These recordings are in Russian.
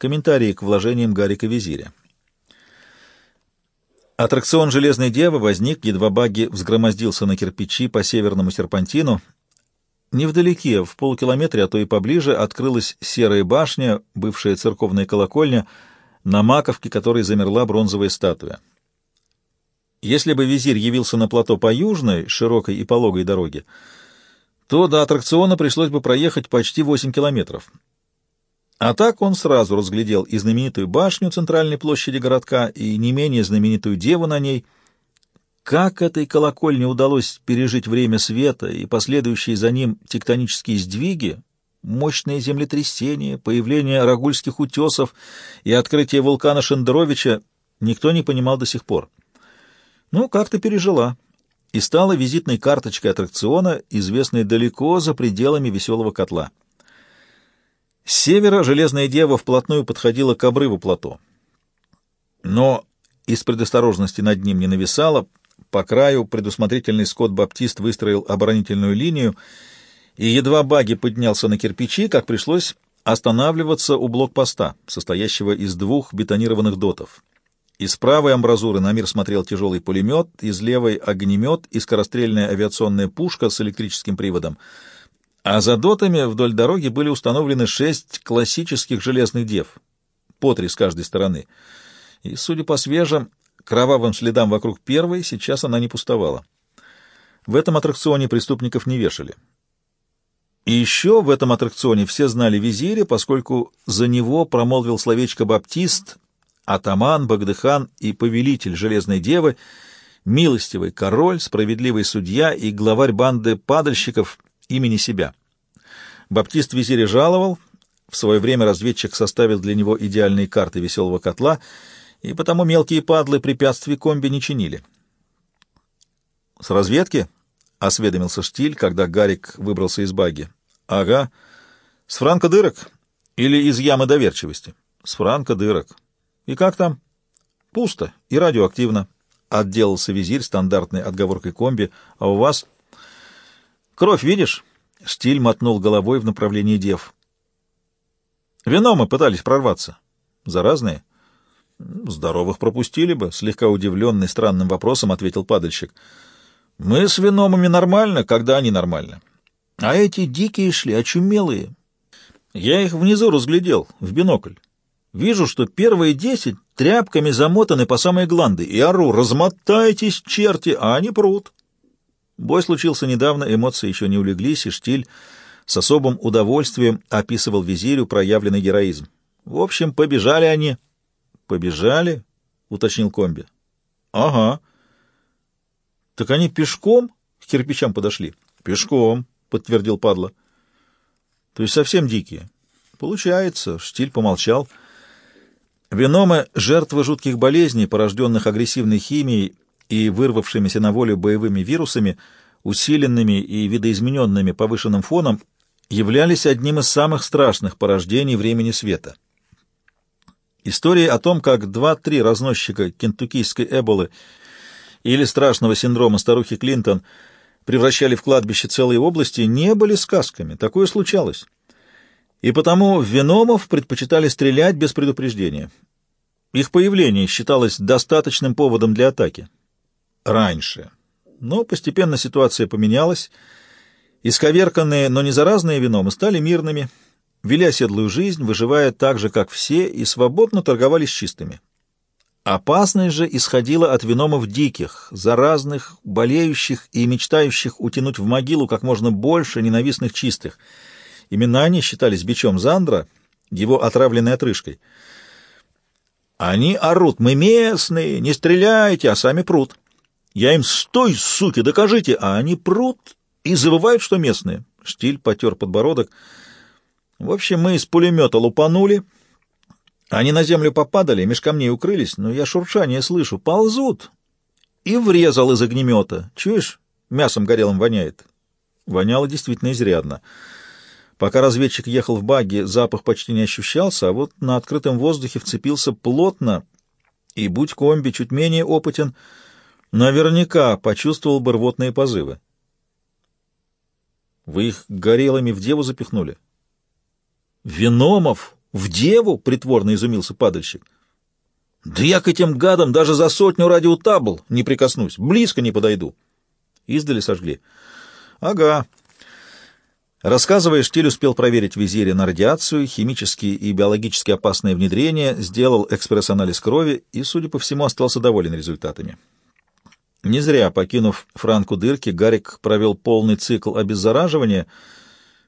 Комментарии к вложениям Гарика Визиря. Аттракцион «Железной девы» возник, едва багги взгромоздился на кирпичи по северному серпантину. Невдалеке, в полукилометре, а то и поближе, открылась серая башня, бывшая церковная колокольня, на маковке которой замерла бронзовая статуя. Если бы визирь явился на плато по южной, широкой и пологой дороге, то до аттракциона пришлось бы проехать почти 8 километров. А так он сразу разглядел и знаменитую башню центральной площади городка, и не менее знаменитую деву на ней. Как этой колокольне удалось пережить время света и последующие за ним тектонические сдвиги, мощные землетрясения, появление рагульских утесов и открытие вулкана Шендеровича, никто не понимал до сих пор. Ну, как-то пережила и стала визитной карточкой аттракциона, известной далеко за пределами веселого котла. С севера Железная Дева вплотную подходила к обрыву плато. Но из предосторожности над ним не нависала, по краю предусмотрительный Скотт Баптист выстроил оборонительную линию, и едва Баги поднялся на кирпичи, как пришлось останавливаться у блокпоста, состоящего из двух бетонированных дотов. Из правой амбразуры на мир смотрел тяжелый пулемет, из левой — огнемет и скорострельная авиационная пушка с электрическим приводом. А за дотами вдоль дороги были установлены шесть классических железных дев, по три с каждой стороны. И, судя по свежим, кровавым следам вокруг первой, сейчас она не пустовала. В этом аттракционе преступников не вешали. И еще в этом аттракционе все знали визиря, поскольку за него промолвил словечко «баптист», атаман, Багдыхан и повелитель Железной Девы, милостивый король, справедливый судья и главарь банды падальщиков имени себя. Баптист визире жаловал, в свое время разведчик составил для него идеальные карты веселого котла, и потому мелкие падлы препятствий комби не чинили. «С разведки?» — осведомился Штиль, когда Гарик выбрался из баги. «Ага. С франка дырок или из ямы доверчивости?» «С франка дырок. «И как там?» «Пусто и радиоактивно», — отделался визирь стандартной отговоркой комби. «А у вас?» «Кровь видишь?» — Штиль мотнул головой в направлении дев. «Вино мы пытались прорваться. Заразные?» «Здоровых пропустили бы», — слегка удивленный странным вопросом ответил падальщик. «Мы с виномами нормально, когда они нормально. А эти дикие шли, очумелые. Я их внизу разглядел, в бинокль. Вижу, что первые десять тряпками замотаны по самые гланды, и ору «Размотайтесь, черти!» а они прут. Бой случился недавно, эмоции еще не улеглись, и Штиль с особым удовольствием описывал визирю проявленный героизм. В общем, побежали они. «Побежали?» — уточнил комби. «Ага». «Так они пешком к кирпичам подошли?» «Пешком», — подтвердил падла. «То есть совсем дикие?» «Получается», — Штиль помолчал, — Веномы — жертвы жутких болезней, порожденных агрессивной химией и вырвавшимися на волю боевыми вирусами, усиленными и видоизмененными повышенным фоном, являлись одним из самых страшных порождений времени света. Истории о том, как два-три разносчика кентуккийской эболы или страшного синдрома старухи Клинтон превращали в кладбище целые области, не были сказками. Такое случалось и потому веномов предпочитали стрелять без предупреждения. Их появление считалось достаточным поводом для атаки. Раньше. Но постепенно ситуация поменялась. Исковерканные, но не заразные веномы стали мирными, вели оседлую жизнь, выживая так же, как все, и свободно торговали с чистыми. Опасность же исходила от веномов диких, заразных, болеющих и мечтающих утянуть в могилу как можно больше ненавистных чистых — Именно они считались бичом Зандра, его отравленной отрыжкой. Они орут, мы местные, не стреляйте, а сами прут. Я им, стой, суки, докажите, а они прут и забывают, что местные. Штиль потер подбородок. В общем, мы из пулемета лупанули. Они на землю попадали, меж камней укрылись, но я шуршание слышу, ползут. И врезал из огнемета. Чуешь, мясом горелым воняет. Воняло действительно изрядно. Пока разведчик ехал в багги, запах почти не ощущался, а вот на открытом воздухе вцепился плотно, и, будь комби чуть менее опытен, наверняка почувствовал бы рвотные позывы. «Вы их горелыми в деву запихнули?» «Виномов!» В деву? — притворно изумился падальщик. Да я к этим гадам даже за сотню радиотабл не прикоснусь, близко не подойду. Издали сожгли. Ага. Рассказывая, Штиль успел проверить визире на радиацию, химические и биологически опасные внедрения, сделал экспресс-анализ крови и, судя по всему, остался доволен результатами. Не зря, покинув Франку дырки, Гарик провел полный цикл обеззараживания,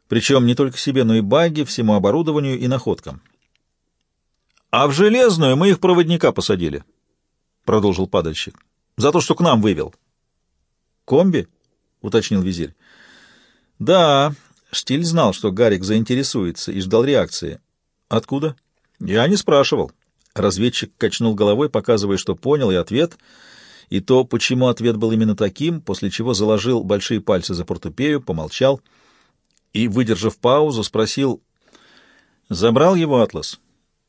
причем не только себе, но и баги, всему оборудованию и находкам. «А в железную мы их проводника посадили», — продолжил падальщик, — «за то, что к нам вывел». «Комби?» — уточнил визирь. «Да». Штиль знал, что Гарик заинтересуется, и ждал реакции. «Откуда?» «Я не спрашивал». Разведчик качнул головой, показывая, что понял, и ответ, и то, почему ответ был именно таким, после чего заложил большие пальцы за портупею, помолчал и, выдержав паузу, спросил, «Забрал его атлас?»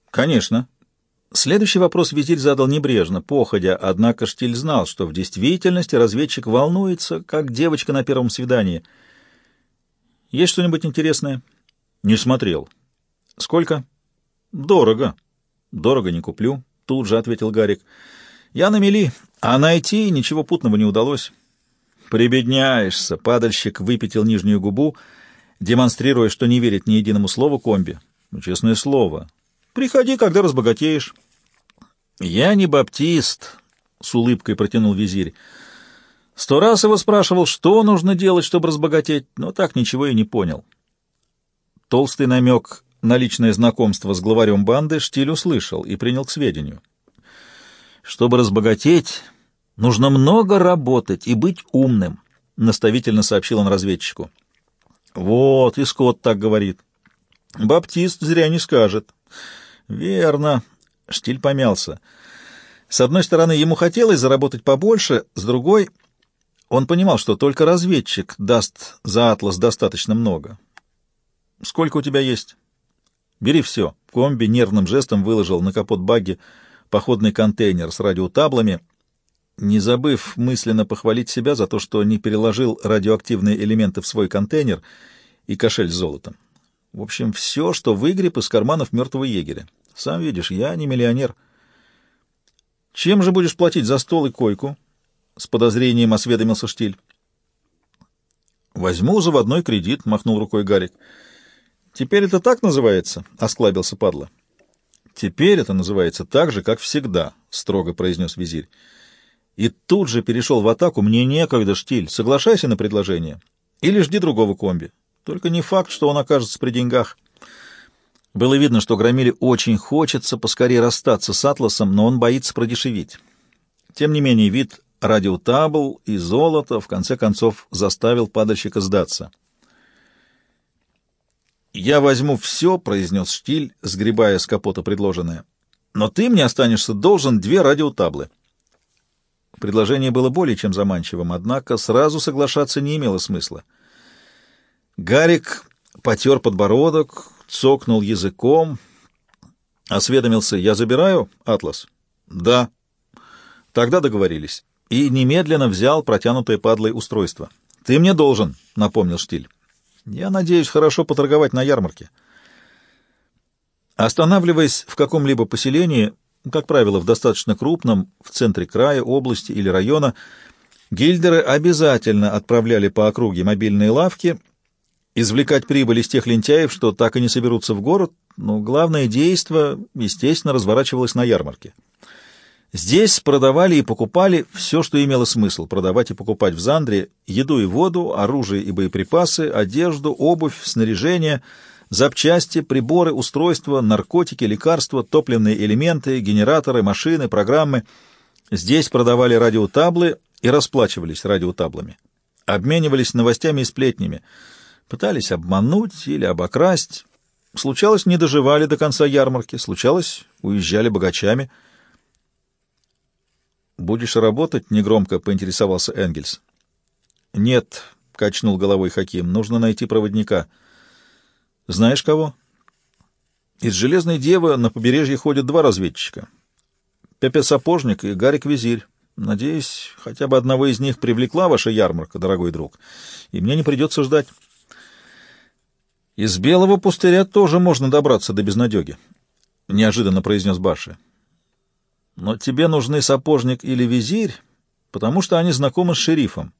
Конечно. Следующий вопрос визирь задал небрежно, походя, однако Штиль знал, что в действительности разведчик волнуется, как девочка на первом свидании. Есть что-нибудь интересное? Не смотрел. Сколько? Дорого. Дорого не куплю, тут же ответил Гарик. Я на мели, а найти ничего путного не удалось. Прибедняешься, падальщик выпятил нижнюю губу, демонстрируя, что не верит ни единому слову комби. Ну, честное слово, Приходи, когда разбогатеешь. — Я не баптист, — с улыбкой протянул визирь. Сто раз его спрашивал, что нужно делать, чтобы разбогатеть, но так ничего и не понял. Толстый намек на личное знакомство с главарем банды Штиль услышал и принял к сведению. Чтобы разбогатеть, нужно много работать и быть умным, — наставительно сообщил он разведчику. — Вот, и Скотт так говорит. Баптист зря не скажет. Верно. Штиль помялся. С одной стороны, ему хотелось заработать побольше, с другой, он понимал, что только разведчик даст за атлас достаточно много. Сколько у тебя есть? Бери все. Комби нервным жестом выложил на капот багги походный контейнер с радиотаблами, не забыв мысленно похвалить себя за то, что не переложил радиоактивные элементы в свой контейнер и кошель с золотом. В общем, все, что выгреб из карманов мертвого егеря. Сам видишь, я не миллионер. Чем же будешь платить за стол и койку? С подозрением осведомился Штиль. Возьму заводной кредит, махнул рукой Гарик. Теперь это так называется? Осклабился падла. Теперь это называется так же, как всегда, строго произнес визирь. И тут же перешел в атаку. Мне некогда, Штиль. Соглашайся на предложение. Или жди другого комби. Только не факт, что он окажется при деньгах. Было видно, что Громиле очень хочется поскорее расстаться с Атласом, но он боится продешевить. Тем не менее, вид радиотабл и золото в конце концов заставил падальщика сдаться. «Я возьму все», — произнес Штиль, сгребая с капота предложенное. «Но ты мне останешься должен две радиотаблы». Предложение было более чем заманчивым, однако сразу соглашаться не имело смысла. Гарик потер подбородок, цокнул языком, осведомился, «Я забираю, Атлас?» «Да». Тогда договорились. И немедленно взял протянутое падлой устройство. «Ты мне должен», — напомнил Штиль. «Я надеюсь хорошо поторговать на ярмарке». Останавливаясь в каком-либо поселении, как правило, в достаточно крупном, в центре края, области или района, гильдеры обязательно отправляли по округе мобильные лавки — извлекать прибыль из тех лентяев, что так и не соберутся в город, но главное действо, естественно, разворачивалось на ярмарке. Здесь продавали и покупали все, что имело смысл продавать и покупать в Зандре, еду и воду, оружие и боеприпасы, одежду, обувь, снаряжение, запчасти, приборы, устройства, наркотики, лекарства, топливные элементы, генераторы, машины, программы. Здесь продавали радиотаблы и расплачивались радиотаблами. Обменивались новостями и сплетнями — Пытались обмануть или обокрасть. Случалось, не доживали до конца ярмарки. Случалось, уезжали богачами. «Будешь работать?» — негромко поинтересовался Энгельс. «Нет», — качнул головой Хаким, — «нужно найти проводника». «Знаешь кого?» «Из Железной Девы на побережье ходят два разведчика. Пепе Сапожник и Гарик Визирь. Надеюсь, хотя бы одного из них привлекла ваша ярмарка, дорогой друг, и мне не придется ждать». Из белого пустыря тоже можно добраться до безнадеги, — неожиданно произнес Баши. Но тебе нужны сапожник или визирь, потому что они знакомы с шерифом.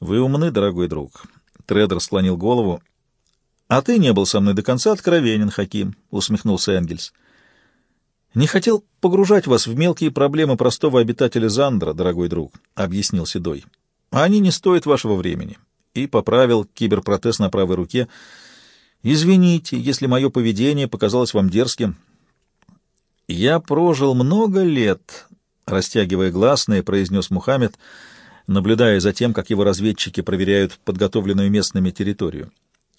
Вы умны, дорогой друг. Тредер склонил голову. А ты не был со мной до конца откровенен, Хаким, — усмехнулся Энгельс. Не хотел погружать вас в мелкие проблемы простого обитателя Зандра, дорогой друг, — объяснил Седой. Они не стоят вашего времени и поправил киберпротез на правой руке. «Извините, если мое поведение показалось вам дерзким». «Я прожил много лет», — растягивая гласные, произнес Мухаммед, наблюдая за тем, как его разведчики проверяют подготовленную местными территорию.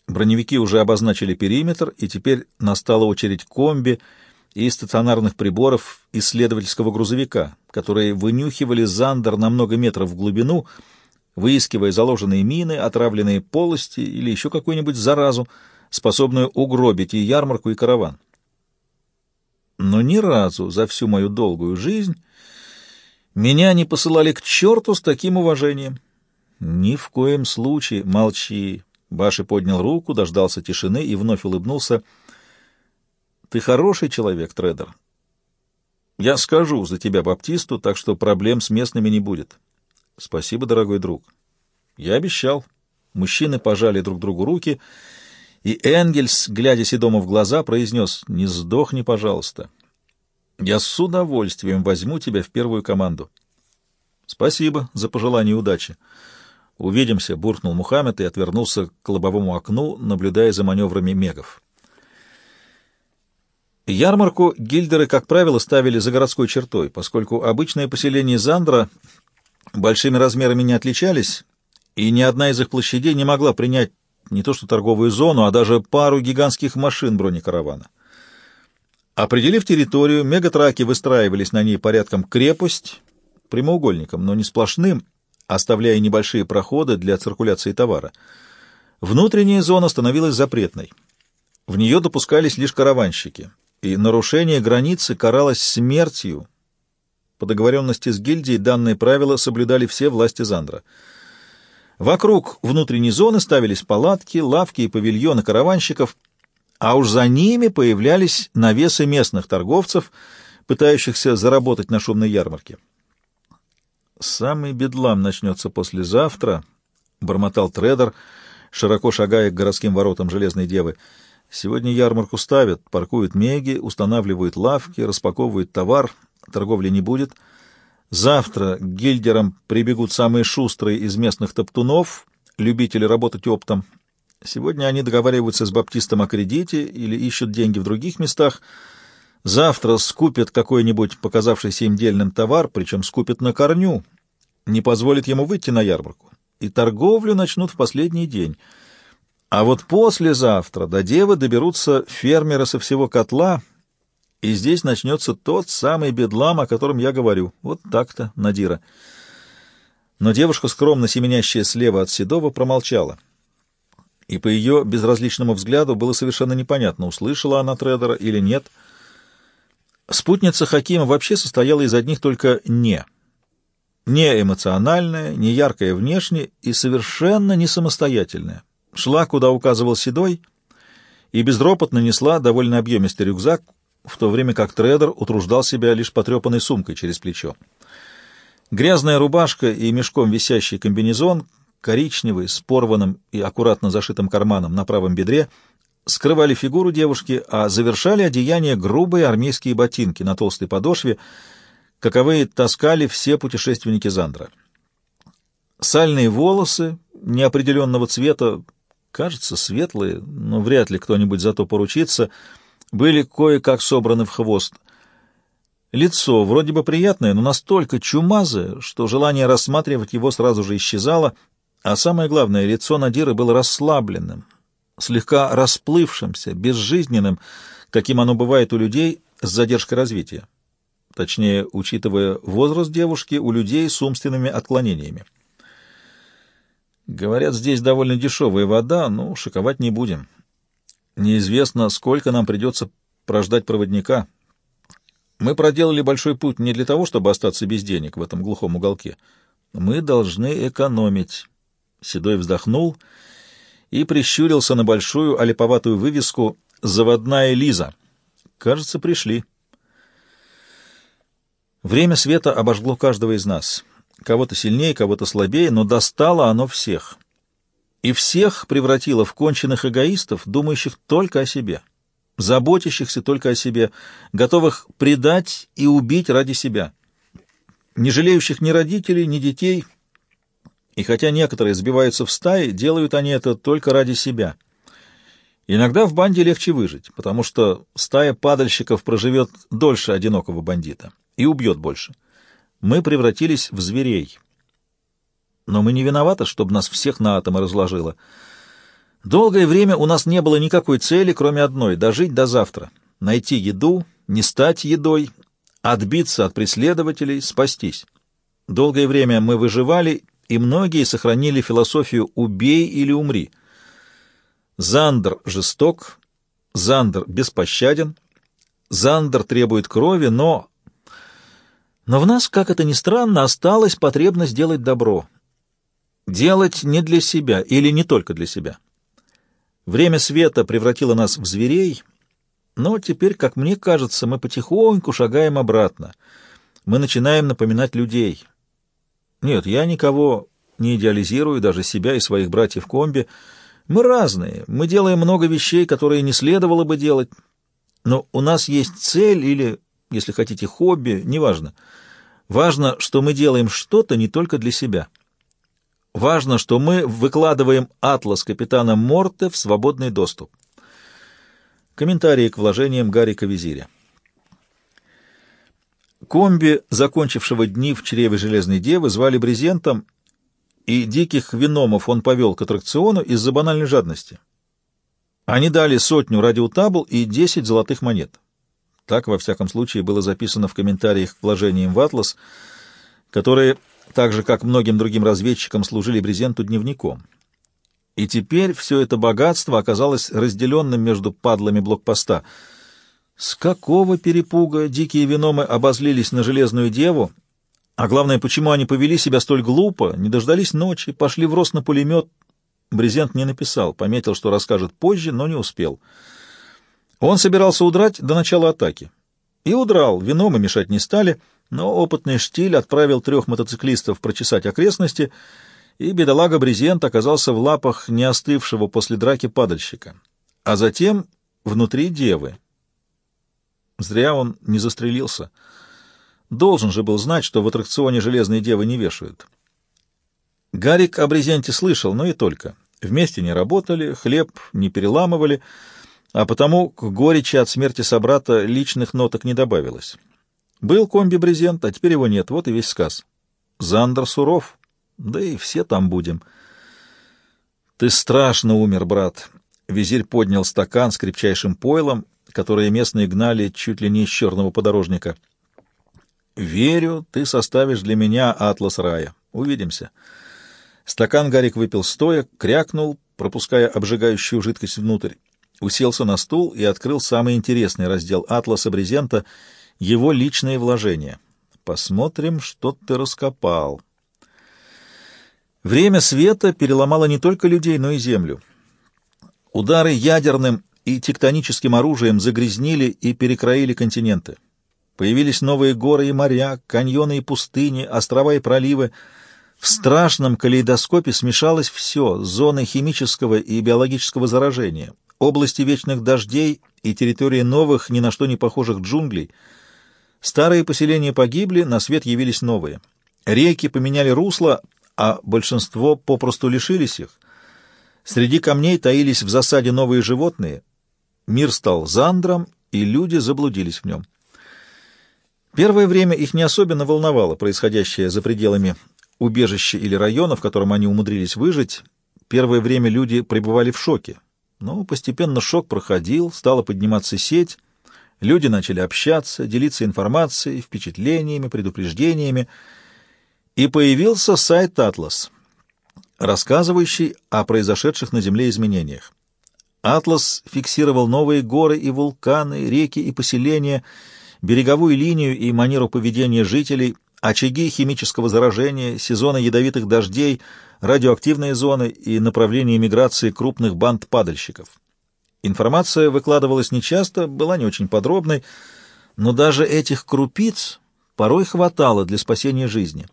Броневики уже обозначили периметр, и теперь настала очередь комби и стационарных приборов исследовательского грузовика, которые вынюхивали Зандер на много метров в глубину — выискивая заложенные мины, отравленные полости или еще какую-нибудь заразу, способную угробить и ярмарку, и караван. Но ни разу за всю мою долгую жизнь меня не посылали к черту с таким уважением. Ни в коем случае молчи. Баши поднял руку, дождался тишины и вновь улыбнулся. Ты хороший человек, Тредер. Я скажу за тебя Баптисту, так что проблем с местными не будет. Спасибо, дорогой друг. Я обещал. Мужчины пожали друг другу руки, и Энгельс, глядя Седому в глаза, произнес «Не сдохни, пожалуйста. Я с удовольствием возьму тебя в первую команду». «Спасибо за пожелание удачи». «Увидимся», — буркнул Мухаммед и отвернулся к лобовому окну, наблюдая за маневрами мегов. Ярмарку гильдеры, как правило, ставили за городской чертой, поскольку обычные поселения Зандра большими размерами не отличались, и ни одна из их площадей не могла принять не то что торговую зону, а даже пару гигантских машин бронекаравана. Определив территорию, мегатраки выстраивались на ней порядком крепость, прямоугольником, но не сплошным, оставляя небольшие проходы для циркуляции товара. Внутренняя зона становилась запретной. В нее допускались лишь караванщики, и нарушение границы каралось смертью, по договоренности с гильдией данные правила соблюдали все власти Зандра. Вокруг внутренней зоны ставились палатки, лавки и павильоны караванщиков, а уж за ними появлялись навесы местных торговцев, пытающихся заработать на шумной ярмарке. «Самый бедлам начнется послезавтра», — бормотал трейдер, широко шагая к городским воротам Железной Девы. «Сегодня ярмарку ставят, паркуют меги, устанавливают лавки, распаковывают товар, торговли не будет. Завтра к гильдерам прибегут самые шустрые из местных топтунов, любители работать оптом. Сегодня они договариваются с баптистом о кредите или ищут деньги в других местах. Завтра скупят какой-нибудь показавшийся им дельным товар, причем скупят на корню, не позволит ему выйти на ярмарку. И торговлю начнут в последний день. А вот послезавтра до девы доберутся фермеры со всего котла — и здесь начнется тот самый бедлам, о котором я говорю. Вот так-то, Надира. Но девушка, скромно семенящая слева от Седова, промолчала. И по ее безразличному взгляду было совершенно непонятно, услышала она Тредера или нет. Спутница Хакима вообще состояла из одних только «не». Не эмоциональная, не яркая внешне и совершенно не самостоятельная. Шла, куда указывал Седой, и безропотно несла довольно объемистый рюкзак, в то время как трейдер утруждал себя лишь потрепанной сумкой через плечо. Грязная рубашка и мешком висящий комбинезон, коричневый, с порванным и аккуратно зашитым карманом на правом бедре, скрывали фигуру девушки, а завершали одеяние грубые армейские ботинки на толстой подошве, каковые таскали все путешественники Зандра. Сальные волосы неопределенного цвета, кажется, светлые, но вряд ли кто-нибудь зато поручится — были кое-как собраны в хвост. Лицо вроде бы приятное, но настолько чумазое, что желание рассматривать его сразу же исчезало, а самое главное, лицо Надиры было расслабленным, слегка расплывшимся, безжизненным, каким оно бывает у людей с задержкой развития. Точнее, учитывая возраст девушки, у людей с умственными отклонениями. Говорят, здесь довольно дешевая вода, но шиковать не будем. Неизвестно, сколько нам придется прождать проводника. Мы проделали большой путь не для того, чтобы остаться без денег в этом глухом уголке. Мы должны экономить. Седой вздохнул и прищурился на большую олиповатую вывеску «Заводная Лиза». Кажется, пришли. Время света обожгло каждого из нас. Кого-то сильнее, кого-то слабее, но достало оно всех. И всех превратило в конченных эгоистов, думающих только о себе, заботящихся только о себе, готовых предать и убить ради себя, не жалеющих ни родителей, ни детей. И хотя некоторые сбиваются в стаи, делают они это только ради себя. Иногда в банде легче выжить, потому что стая падальщиков проживет дольше одинокого бандита и убьет больше. Мы превратились в зверей. Но мы не виноваты, чтобы нас всех на атомы разложило. Долгое время у нас не было никакой цели, кроме одной — дожить до завтра. Найти еду, не стать едой, отбиться от преследователей, спастись. Долгое время мы выживали, и многие сохранили философию «убей или умри». Зандер жесток, Зандер беспощаден, Зандер требует крови, но но в нас, как это ни странно, осталась потребность делать добро. Делать не для себя или не только для себя. Время света превратило нас в зверей, но теперь, как мне кажется, мы потихоньку шагаем обратно. Мы начинаем напоминать людей. Нет, я никого не идеализирую, даже себя и своих братьев Комби. Мы разные, мы делаем много вещей, которые не следовало бы делать. Но у нас есть цель или если хотите, хобби, неважно. Важно, что мы делаем что-то не только для себя. Важно, что мы выкладываем атлас капитана Морте в свободный доступ. Комментарии к вложениям Гарика Визиря. Комби, закончившего дни в чреве Железной Девы, звали Брезентом, и диких виномов он повел к аттракциону из-за банальной жадности. Они дали сотню радиотабл и десять золотых монет. Так, во всяком случае, было записано в комментариях к вложениям в «Атлас», которые, так же, как многим другим разведчикам, служили брезенту дневником. И теперь все это богатство оказалось разделенным между падлами блокпоста. С какого перепуга дикие виномы обозлились на Железную Деву, а главное, почему они повели себя столь глупо, не дождались ночи, пошли в рост на пулемет. Брезент не написал, пометил, что расскажет позже, но не успел. Он собирался удрать до начала атаки. И удрал, вином и мешать не стали, но опытный штиль отправил трех мотоциклистов прочесать окрестности, и бедолага Брезент оказался в лапах не остывшего после драки падальщика, а затем внутри девы. Зря он не застрелился. Должен же был знать, что в аттракционе «Железные девы» не вешают. Гарик о Брезенте слышал, но и только. Вместе не работали, хлеб не переламывали — а потому к горечи от смерти собрата личных ноток не добавилось. Был комби-брезент, а теперь его нет, вот и весь сказ. Зандер суров, да и все там будем. Ты страшно умер, брат. Визирь поднял стакан с крепчайшим пойлом, которое местные гнали чуть ли не из черного подорожника. Верю, ты составишь для меня атлас рая. Увидимся. Стакан Гарик выпил стоя, крякнул, пропуская обжигающую жидкость внутрь уселся на стул и открыл самый интересный раздел «Атласа Брезента» — его личные вложения. Посмотрим, что ты раскопал. Время света переломало не только людей, но и землю. Удары ядерным и тектоническим оружием загрязнили и перекроили континенты. Появились новые горы и моря, каньоны и пустыни, острова и проливы. В страшном калейдоскопе смешалось все — зоны химического и биологического заражения, области вечных дождей и территории новых, ни на что не похожих джунглей. Старые поселения погибли, на свет явились новые. Реки поменяли русло, а большинство попросту лишились их. Среди камней таились в засаде новые животные. Мир стал зандром, и люди заблудились в нем. Первое время их не особенно волновало происходящее за пределами убежища или района, в котором они умудрились выжить. Первое время люди пребывали в шоке. Но постепенно шок проходил, стала подниматься сеть, люди начали общаться, делиться информацией, впечатлениями, предупреждениями, и появился сайт «Атлас», рассказывающий о произошедших на Земле изменениях. «Атлас» фиксировал новые горы и вулканы, реки и поселения, береговую линию и манеру поведения жителей, очаги химического заражения, сезоны ядовитых дождей, радиоактивные зоны и направления миграции крупных банд падальщиков. Информация выкладывалась нечасто, была не очень подробной, но даже этих крупиц порой хватало для спасения жизни.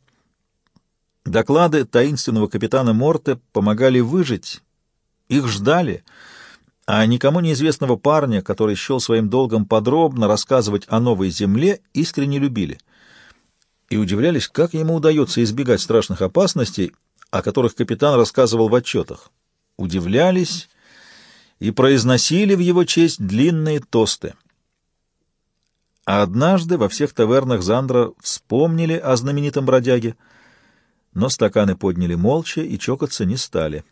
Доклады таинственного капитана Морте помогали выжить, их ждали, а никому неизвестного парня, который счел своим долгом подробно рассказывать о новой земле, искренне любили — и удивлялись, как ему удается избегать страшных опасностей, о которых капитан рассказывал в отчетах. Удивлялись и произносили в его честь длинные тосты. А однажды во всех тавернах Зандра вспомнили о знаменитом бродяге, но стаканы подняли молча и чокаться не стали,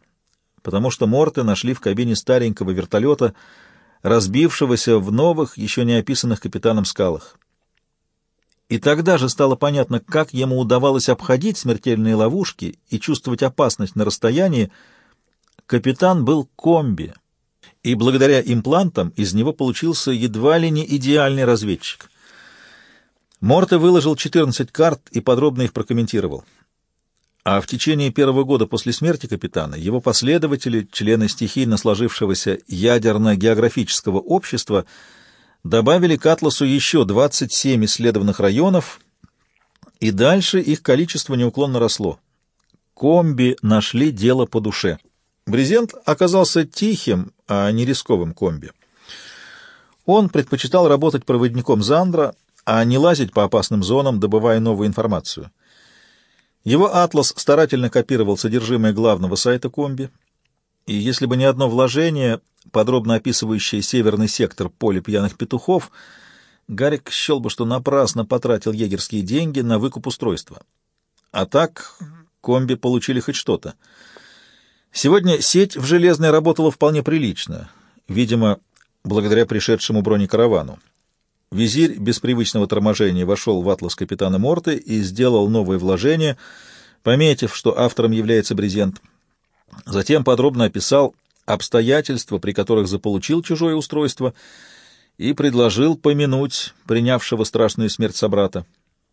потому что Морты нашли в кабине старенького вертолета, разбившегося в новых, еще не описанных капитаном скалах. И тогда же стало понятно, как ему удавалось обходить смертельные ловушки и чувствовать опасность на расстоянии. Капитан был комби, и благодаря имплантам из него получился едва ли не идеальный разведчик. Морте выложил 14 карт и подробно их прокомментировал. А в течение первого года после смерти капитана его последователи, члены стихийно сложившегося ядерно-географического общества, добавили к атласу еще 27 исследованных районов, и дальше их количество неуклонно росло. Комби нашли дело по душе. Брезент оказался тихим, а не рисковым комби. Он предпочитал работать проводником Зандра, а не лазить по опасным зонам, добывая новую информацию. Его атлас старательно копировал содержимое главного сайта комби, и если бы не одно вложение, подробно описывающее северный сектор поля пьяных петухов, Гарик счел бы, что напрасно потратил егерские деньги на выкуп устройства. А так комби получили хоть что-то. Сегодня сеть в Железной работала вполне прилично, видимо, благодаря пришедшему бронекаравану. Визирь без привычного торможения вошел в атлас капитана Морты и сделал новое вложение, пометив, что автором является брезент — Затем подробно описал обстоятельства, при которых заполучил чужое устройство, и предложил помянуть принявшего страшную смерть собрата.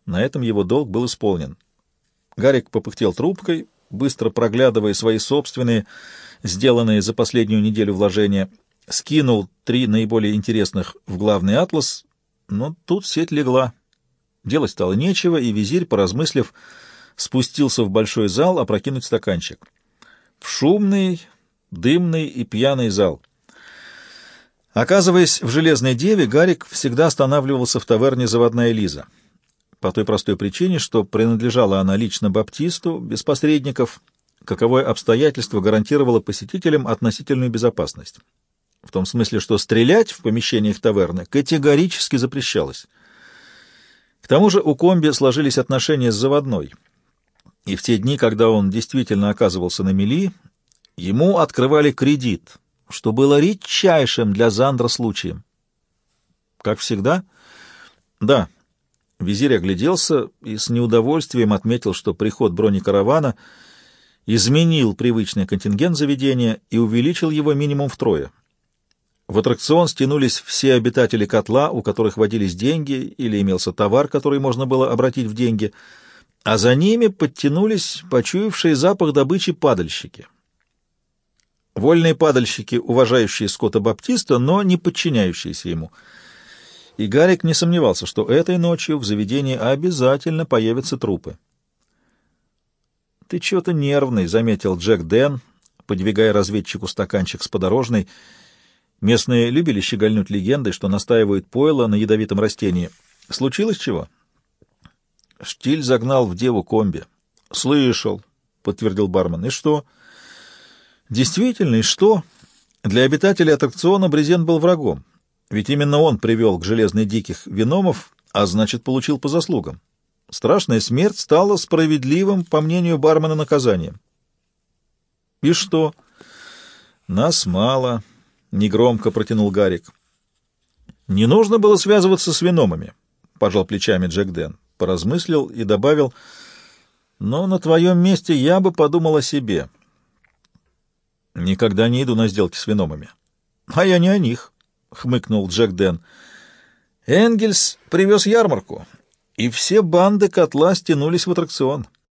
На этом его долг был исполнен. Гарик попыхтел трубкой, быстро проглядывая свои собственные, сделанные за последнюю неделю вложения, скинул три наиболее интересных в главный атлас, но тут сеть легла. Делать стало нечего, и визирь, поразмыслив, спустился в большой зал опрокинуть стаканчик в шумный, дымный и пьяный зал. Оказываясь в «Железной деве», Гарик всегда останавливался в таверне «Заводная Лиза». По той простой причине, что принадлежала она лично Баптисту, без посредников, каковое обстоятельство гарантировало посетителям относительную безопасность. В том смысле, что стрелять в помещениях таверны категорически запрещалось. К тому же у комби сложились отношения с заводной — и в те дни, когда он действительно оказывался на мели, ему открывали кредит, что было редчайшим для Зандра случаем. Как всегда? Да. Визирь огляделся и с неудовольствием отметил, что приход бронекаравана изменил привычный контингент заведения и увеличил его минимум втрое. В аттракцион стянулись все обитатели котла, у которых водились деньги или имелся товар, который можно было обратить в деньги — а за ними подтянулись почуявшие запах добычи падальщики. Вольные падальщики, уважающие Скотта Баптиста, но не подчиняющиеся ему. И Гарик не сомневался, что этой ночью в заведении обязательно появятся трупы. «Ты чего-то нервный», — заметил Джек Дэн, подвигая разведчику стаканчик с подорожной. Местные любили щегольнуть легендой, что настаивают пойло на ядовитом растении. «Случилось чего?» Штиль загнал в деву комби. Слышал, подтвердил бармен. И что? Действительно, и что? Для обитателей аттракциона Брезент был врагом. Ведь именно он привел к железной диких виномов, а значит, получил по заслугам. Страшная смерть стала справедливым, по мнению бармена, наказанием. И что? Нас мало, негромко протянул Гарик. Не нужно было связываться с виномами, пожал плечами Джек Дэн поразмыслил и добавил, «Но на твоем месте я бы подумал о себе. Никогда не иду на сделки с виномами». «А я не о них», — хмыкнул Джек Дэн. «Энгельс привез ярмарку, и все банды котла стянулись в аттракцион —